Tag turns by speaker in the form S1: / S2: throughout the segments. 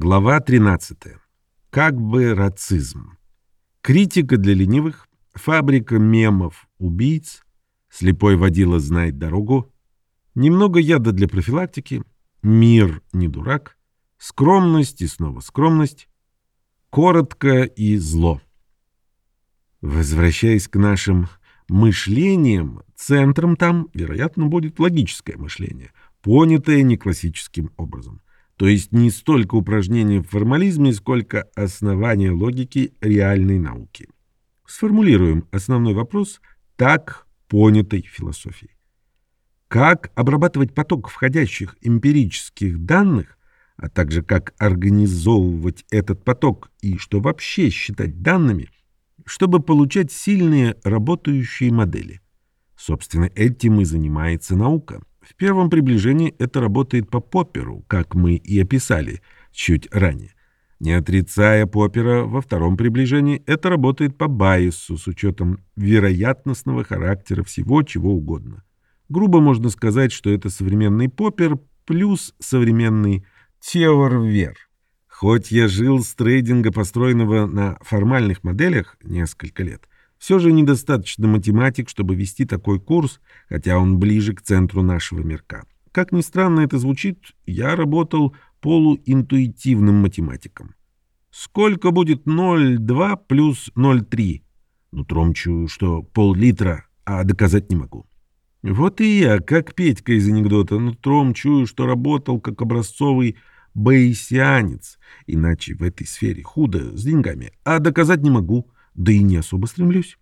S1: Глава 13. Как бы рацизм. Критика для ленивых, фабрика мемов убийц, слепой водила знает дорогу, немного яда для профилактики, мир не дурак, скромность и снова скромность, коротко и зло. Возвращаясь к нашим мышлениям, центром там, вероятно, будет логическое мышление, понятое не классическим образом. То есть не столько упражнение в формализме, сколько основание логики реальной науки. Сформулируем основной вопрос так понятой философией. Как обрабатывать поток входящих эмпирических данных, а также как организовывать этот поток и что вообще считать данными, чтобы получать сильные работающие модели. Собственно, этим и занимается наука. В первом приближении это работает по Попперу, как мы и описали чуть ранее. Не отрицая Поппера, во втором приближении это работает по Байесу с учетом вероятностного характера всего чего угодно. Грубо можно сказать, что это современный Поппер плюс современный Теорвер. Хоть я жил с трейдинга, построенного на формальных моделях, несколько лет, все же недостаточно математик, чтобы вести такой курс, хотя он ближе к центру нашего мирка. Как ни странно это звучит, я работал полуинтуитивным математиком. Сколько будет 0,2 плюс 0,3? Нутром чую, что пол-литра, а доказать не могу. Вот и я, как Петька из анекдота, нутром чую, что работал как образцовый бейсианец, иначе в этой сфере худо с деньгами, а доказать не могу да и не особо стремлюсь.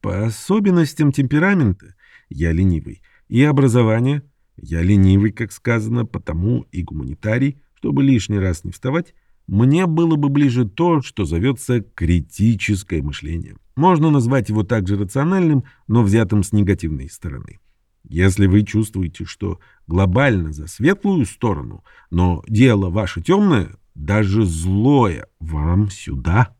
S1: По особенностям темперамента я ленивый, и образование я ленивый, как сказано, потому и гуманитарий, чтобы лишний раз не вставать, мне было бы ближе то, что зовется критическое мышление. Можно назвать его также рациональным, но взятым с негативной стороны. Если вы чувствуете, что глобально за светлую сторону, но дело ваше темное, даже злое, вам сюда.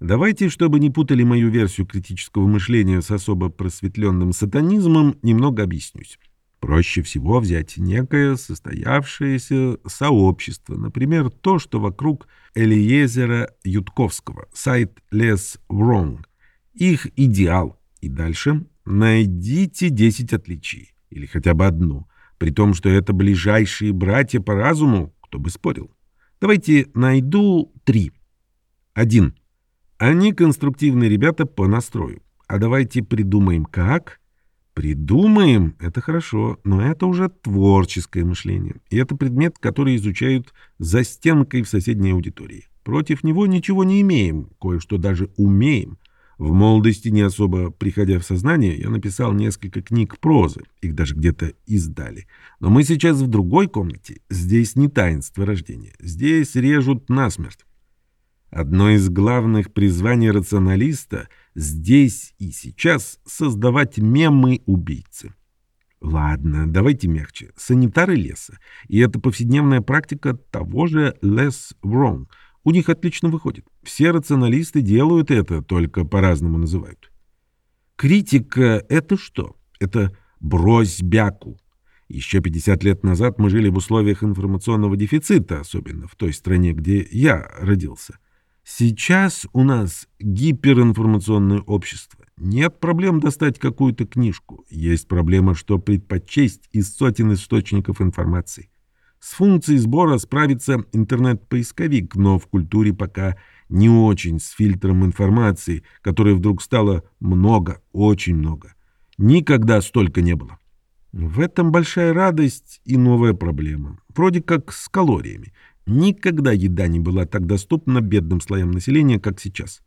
S1: Давайте, чтобы не путали мою версию критического мышления с особо просветленным сатанизмом, немного объяснюсь. Проще всего взять некое состоявшееся сообщество, например, то, что вокруг Элиезера Ютковского, сайт Less Wrong, их идеал, и дальше найдите 10 отличий, или хотя бы одно, при том, что это ближайшие братья по разуму, кто бы спорил. Давайте найду три. Один — они конструктивные ребята по настрою. А давайте придумаем как. Придумаем — это хорошо, но это уже творческое мышление. И это предмет, который изучают за стенкой в соседней аудитории. Против него ничего не имеем, кое-что даже умеем. В молодости, не особо приходя в сознание, я написал несколько книг прозы, их даже где-то издали. Но мы сейчас в другой комнате. Здесь не таинство рождения. Здесь режут насмерть. Одно из главных призваний рационалиста здесь и сейчас создавать мемы-убийцы. Ладно, давайте мягче. Санитары леса. И это повседневная практика того же less wrong. У них отлично выходит. Все рационалисты делают это, только по-разному называют. Критика — это что? Это брось бяку. Еще 50 лет назад мы жили в условиях информационного дефицита, особенно в той стране, где я родился. Сейчас у нас гиперинформационное общество. Нет проблем достать какую-то книжку. Есть проблема, что предпочесть из сотен источников информации. С функцией сбора справится интернет-поисковик, но в культуре пока не очень с фильтром информации, которой вдруг стало много, очень много. Никогда столько не было. В этом большая радость и новая проблема. Вроде как с калориями. Никогда еда не была так доступна бедным слоям населения, как сейчас.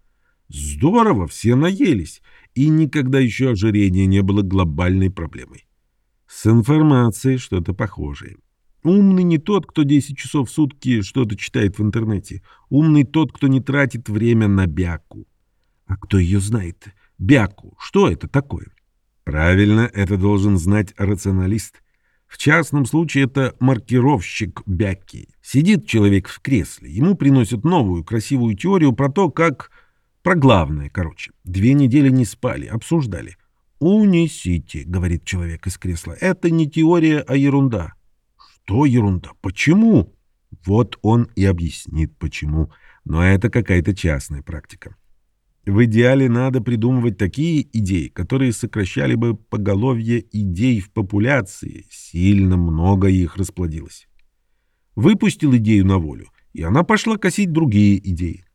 S1: Здорово, все наелись, и никогда еще ожирение не было глобальной проблемой. С информацией что-то похожее. Умный не тот, кто 10 часов в сутки что-то читает в интернете. Умный тот, кто не тратит время на бяку. А кто ее знает? Бяку. Что это такое? Правильно, это должен знать рационалист. В частном случае это маркировщик Бяки. Сидит человек в кресле, ему приносят новую красивую теорию про то, как... Про главное, короче. Две недели не спали, обсуждали. «Унесите», — говорит человек из кресла. «Это не теория, а ерунда». «Что ерунда? Почему?» Вот он и объяснит, почему. Но это какая-то частная практика. В идеале надо придумывать такие идеи, которые сокращали бы поголовье идей в популяции. Сильно много их расплодилось. Выпустил идею на волю, и она пошла косить другие идеи.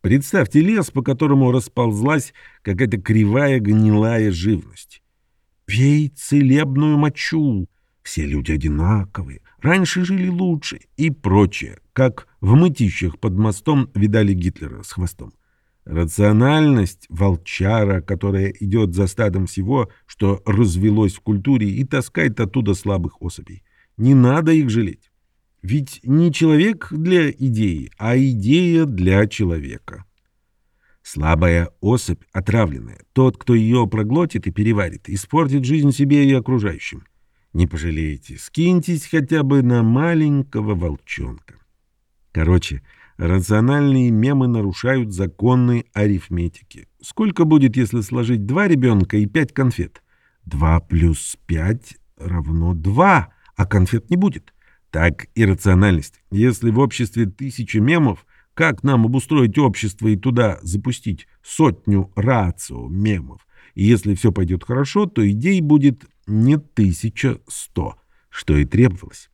S1: Представьте лес, по которому расползлась какая-то кривая гнилая живность. Пей целебную мочу. Все люди одинаковые. Раньше жили лучше и прочее, как в мытищах под мостом видали Гитлера с хвостом. Рациональность волчара, которая идет за стадом всего, что развелось в культуре, и таскает оттуда слабых особей. Не надо их жалеть. Ведь не человек для идеи, а идея для человека. Слабая особь, отравленная, тот, кто ее проглотит и переварит, испортит жизнь себе и окружающим. Не пожалеете, скиньтесь хотя бы на маленького волчонка. Короче, рациональные мемы нарушают законы арифметики. Сколько будет, если сложить два ребенка и пять конфет? Два плюс пять равно два, а конфет не будет. Так и рациональность. Если в обществе тысяча мемов, как нам обустроить общество и туда запустить сотню рацио мемов? И если все пойдет хорошо, то идей будет не тысяча сто, что и требовалось.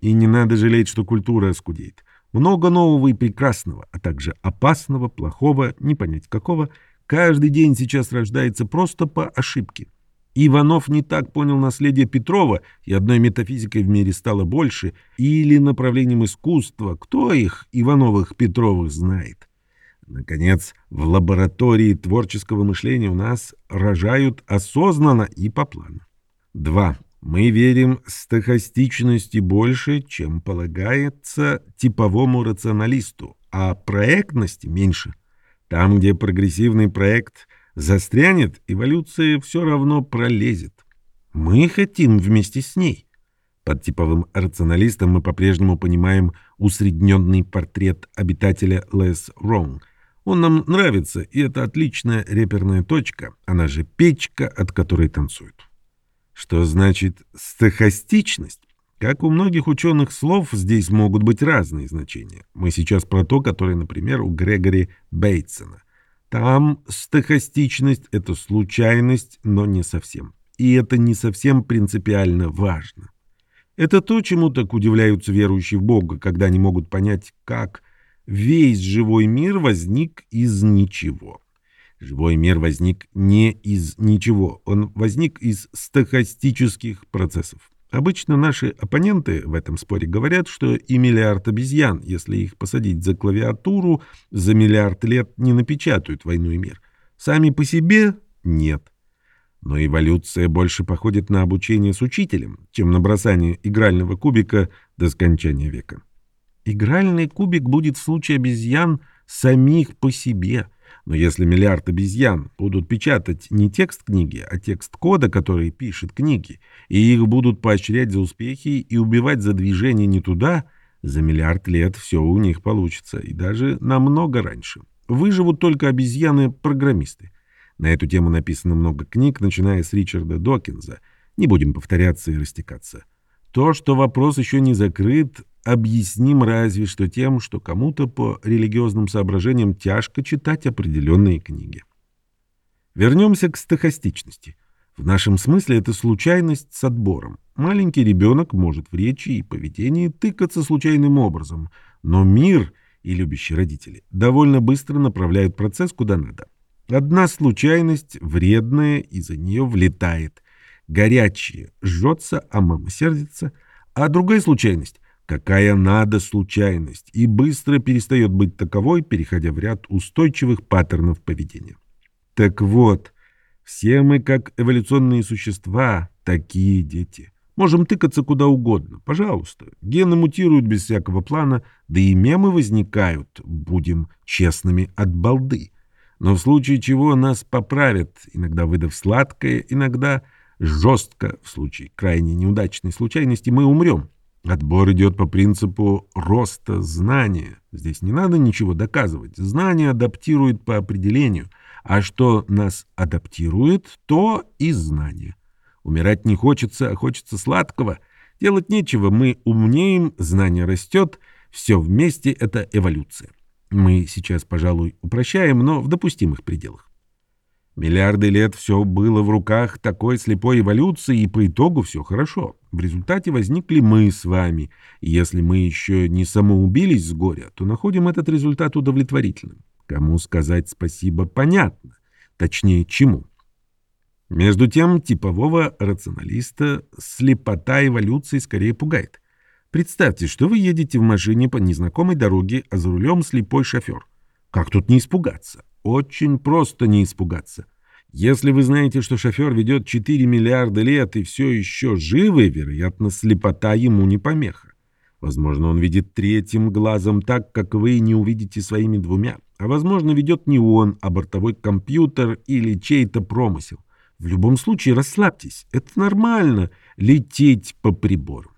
S1: И не надо жалеть, что культура оскудеет. Много нового и прекрасного, а также опасного, плохого, не понять какого, каждый день сейчас рождается просто по ошибке. Иванов не так понял наследие Петрова, и одной метафизикой в мире стало больше, или направлением искусства, кто их, Ивановых, Петровых, знает. Наконец, в лаборатории творческого мышления у нас рожают осознанно и по плану. 2. Мы верим стохастичности больше, чем полагается типовому рационалисту, а проектности меньше. Там, где прогрессивный проект – застрянет, эволюция все равно пролезет. Мы хотим вместе с ней. Под типовым рационалистом мы по-прежнему понимаем усредненный портрет обитателя Лес Ронг. Он нам нравится, и это отличная реперная точка, она же печка, от которой танцуют. Что значит стохастичность? Как у многих ученых слов, здесь могут быть разные значения. Мы сейчас про то, которое, например, у Грегори Бейтсона – там стохастичность — это случайность, но не совсем. И это не совсем принципиально важно. Это то, чему так удивляются верующие в Бога, когда они могут понять, как весь живой мир возник из ничего. Живой мир возник не из ничего, он возник из стохастических процессов. Обычно наши оппоненты в этом споре говорят, что и миллиард обезьян, если их посадить за клавиатуру, за миллиард лет не напечатают «Войну и мир». Сами по себе — нет. Но эволюция больше походит на обучение с учителем, чем на бросание игрального кубика до скончания века. Игральный кубик будет в случае обезьян самих по себе — но если миллиард обезьян будут печатать не текст книги, а текст кода, который пишет книги, и их будут поощрять за успехи и убивать за движение не туда, за миллиард лет все у них получится, и даже намного раньше. Выживут только обезьяны-программисты. На эту тему написано много книг, начиная с Ричарда Докинза. Не будем повторяться и растекаться. То, что вопрос еще не закрыт, объясним разве что тем, что кому-то по религиозным соображениям тяжко читать определенные книги. Вернемся к стохастичности. В нашем смысле это случайность с отбором. Маленький ребенок может в речи и поведении тыкаться случайным образом, но мир и любящие родители довольно быстро направляют процесс куда надо. Одна случайность вредная из-за нее влетает. Горячее жжется, а мама сердится. А другая случайность какая надо случайность, и быстро перестает быть таковой, переходя в ряд устойчивых паттернов поведения. Так вот, все мы, как эволюционные существа, такие дети. Можем тыкаться куда угодно, пожалуйста. Гены мутируют без всякого плана, да и мемы возникают, будем честными, от балды. Но в случае чего нас поправят, иногда выдав сладкое, иногда жестко, в случае крайне неудачной случайности мы умрем. Отбор идет по принципу роста знания. Здесь не надо ничего доказывать. Знание адаптирует по определению. А что нас адаптирует, то и знание. Умирать не хочется, а хочется сладкого. Делать нечего, мы умнеем, знание растет. Все вместе — это эволюция. Мы сейчас, пожалуй, упрощаем, но в допустимых пределах. Миллиарды лет все было в руках такой слепой эволюции, и по итогу все хорошо. В результате возникли мы с вами. И если мы еще не самоубились с горя, то находим этот результат удовлетворительным. Кому сказать спасибо, понятно. Точнее, чему. Между тем, типового рационалиста слепота эволюции скорее пугает. Представьте, что вы едете в машине по незнакомой дороге, а за рулем слепой шофер. Как тут не испугаться? Очень просто не испугаться. Если вы знаете, что шофер ведет 4 миллиарда лет и все еще живый, вероятно, слепота ему не помеха. Возможно, он видит третьим глазом так, как вы не увидите своими двумя. А возможно, ведет не он, а бортовой компьютер или чей-то промысел. В любом случае, расслабьтесь. Это нормально — лететь по прибору.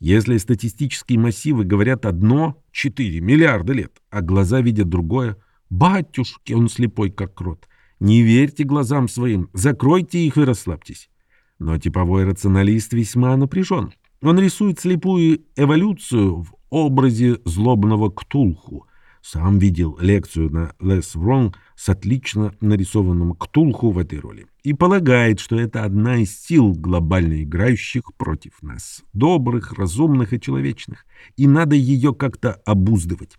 S1: Если статистические массивы говорят одно — 4 миллиарда лет, а глаза видят другое — батюшки, он слепой как крот. Не верьте глазам своим, закройте их и расслабьтесь. Но типовой рационалист весьма напряжен. Он рисует слепую эволюцию в образе злобного ктулху. Сам видел лекцию на Less Wrong с отлично нарисованным ктулху в этой роли и полагает, что это одна из сил глобально играющих против нас, добрых, разумных и человечных, и надо ее как-то обуздывать.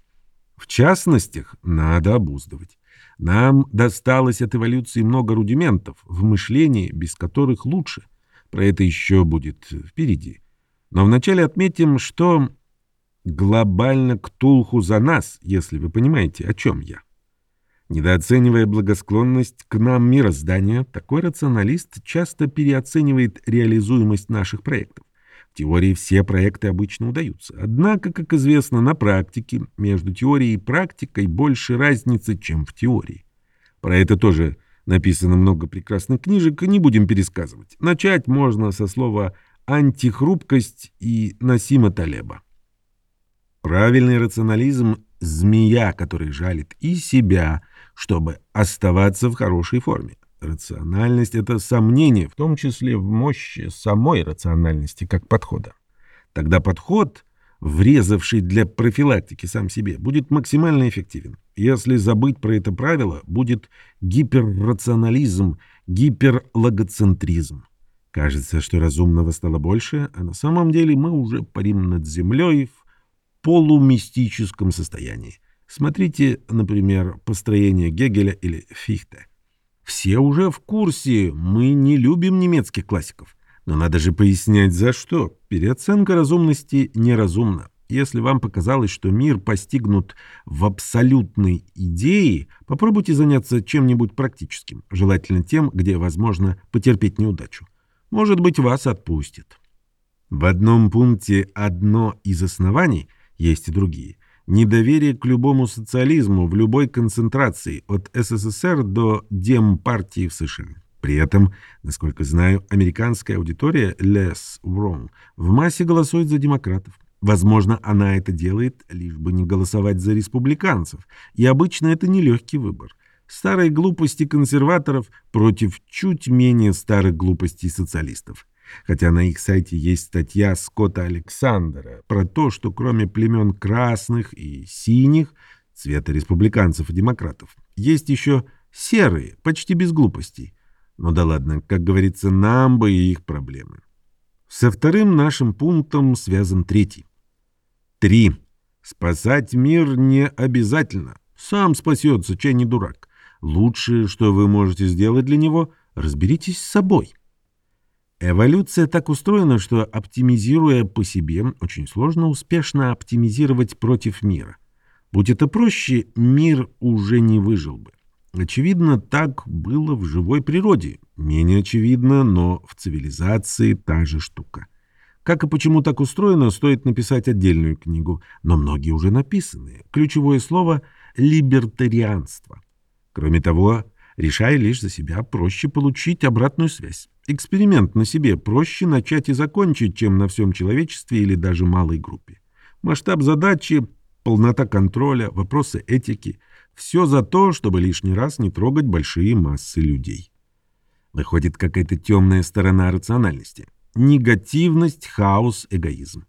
S1: В частностях надо обуздывать. Нам досталось от эволюции много рудиментов в мышлении, без которых лучше. Про это еще будет впереди. Но вначале отметим, что глобально Ктулху за нас, если вы понимаете, о чем я. Недооценивая благосклонность к нам мироздания, такой рационалист часто переоценивает реализуемость наших проектов. Теории все проекты обычно удаются. Однако, как известно, на практике между теорией и практикой больше разницы, чем в теории. Про это тоже написано много прекрасных книжек, не будем пересказывать. Начать можно со слова «антихрупкость» и Насима Талеба. Правильный рационализм – змея, которая жалит и себя, чтобы оставаться в хорошей форме. Рациональность — это сомнение, в том числе в мощи самой рациональности как подхода. Тогда подход, врезавший для профилактики сам себе, будет максимально эффективен. Если забыть про это правило, будет гиперрационализм, гиперлогоцентризм. Кажется, что разумного стало больше, а на самом деле мы уже парим над землей в полумистическом состоянии. Смотрите, например, построение Гегеля или Фихте. Все уже в курсе, мы не любим немецких классиков. Но надо же пояснять, за что. Переоценка разумности неразумна. Если вам показалось, что мир постигнут в абсолютной идее, попробуйте заняться чем-нибудь практическим, желательно тем, где возможно потерпеть неудачу. Может быть, вас отпустит. В одном пункте одно из оснований, есть и другие – недоверие к любому социализму в любой концентрации, от СССР до Демпартии в США. При этом, насколько знаю, американская аудитория less wrong в массе голосует за демократов. Возможно, она это делает, лишь бы не голосовать за республиканцев, и обычно это нелегкий выбор. Старые глупости консерваторов против чуть менее старых глупостей социалистов хотя на их сайте есть статья Скотта Александра про то, что кроме племен красных и синих, цвета республиканцев и демократов, есть еще серые, почти без глупостей. Но да ладно, как говорится, нам бы и их проблемы. Со вторым нашим пунктом связан третий. Три. Спасать мир не обязательно. Сам спасется, чай не дурак. Лучшее, что вы можете сделать для него, разберитесь с собой. Эволюция так устроена, что, оптимизируя по себе, очень сложно успешно оптимизировать против мира. Будь это проще, мир уже не выжил бы. Очевидно, так было в живой природе. Менее очевидно, но в цивилизации та же штука. Как и почему так устроено, стоит написать отдельную книгу, но многие уже написаны. Ключевое слово — либертарианство. Кроме того, решая лишь за себя, проще получить обратную связь. Эксперимент на себе проще начать и закончить, чем на всем человечестве или даже малой группе. Масштаб задачи, полнота контроля, вопросы этики — все за то, чтобы лишний раз не трогать большие массы людей. Выходит какая-то темная сторона рациональности. Негативность, хаос, эгоизм.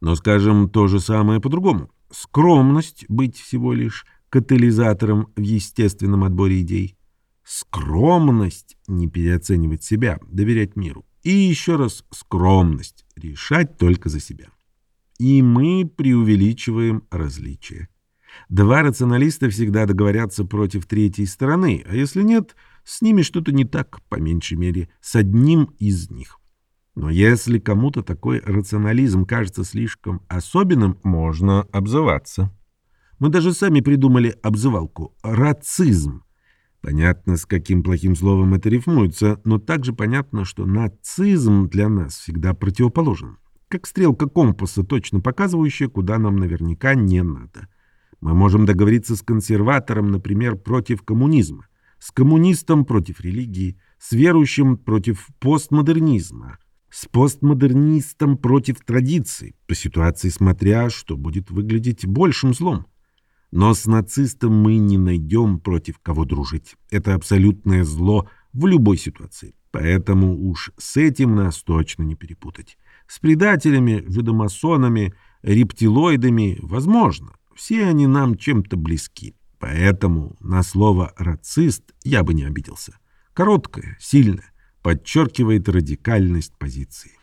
S1: Но скажем то же самое по-другому. Скромность — быть всего лишь катализатором в естественном отборе идей. Скромность — не переоценивать себя, доверять миру. И еще раз скромность — решать только за себя. И мы преувеличиваем различия. Два рационалиста всегда договорятся против третьей стороны, а если нет, с ними что-то не так, по меньшей мере, с одним из них. Но если кому-то такой рационализм кажется слишком особенным, можно обзываться. Мы даже сами придумали обзывалку «рацизм». Понятно, с каким плохим словом это рифмуется, но также понятно, что нацизм для нас всегда противоположен. Как стрелка компаса, точно показывающая, куда нам наверняка не надо. Мы можем договориться с консерватором, например, против коммунизма, с коммунистом против религии, с верующим против постмодернизма, с постмодернистом против традиций, по ситуации смотря, что будет выглядеть большим злом. Но с нацистом мы не найдем против кого дружить. Это абсолютное зло в любой ситуации. Поэтому уж с этим нас точно не перепутать. С предателями, жидомасонами, рептилоидами возможно. Все они нам чем-то близки. Поэтому на слово «рацист» я бы не обиделся. Короткое, сильное, подчеркивает радикальность позиции.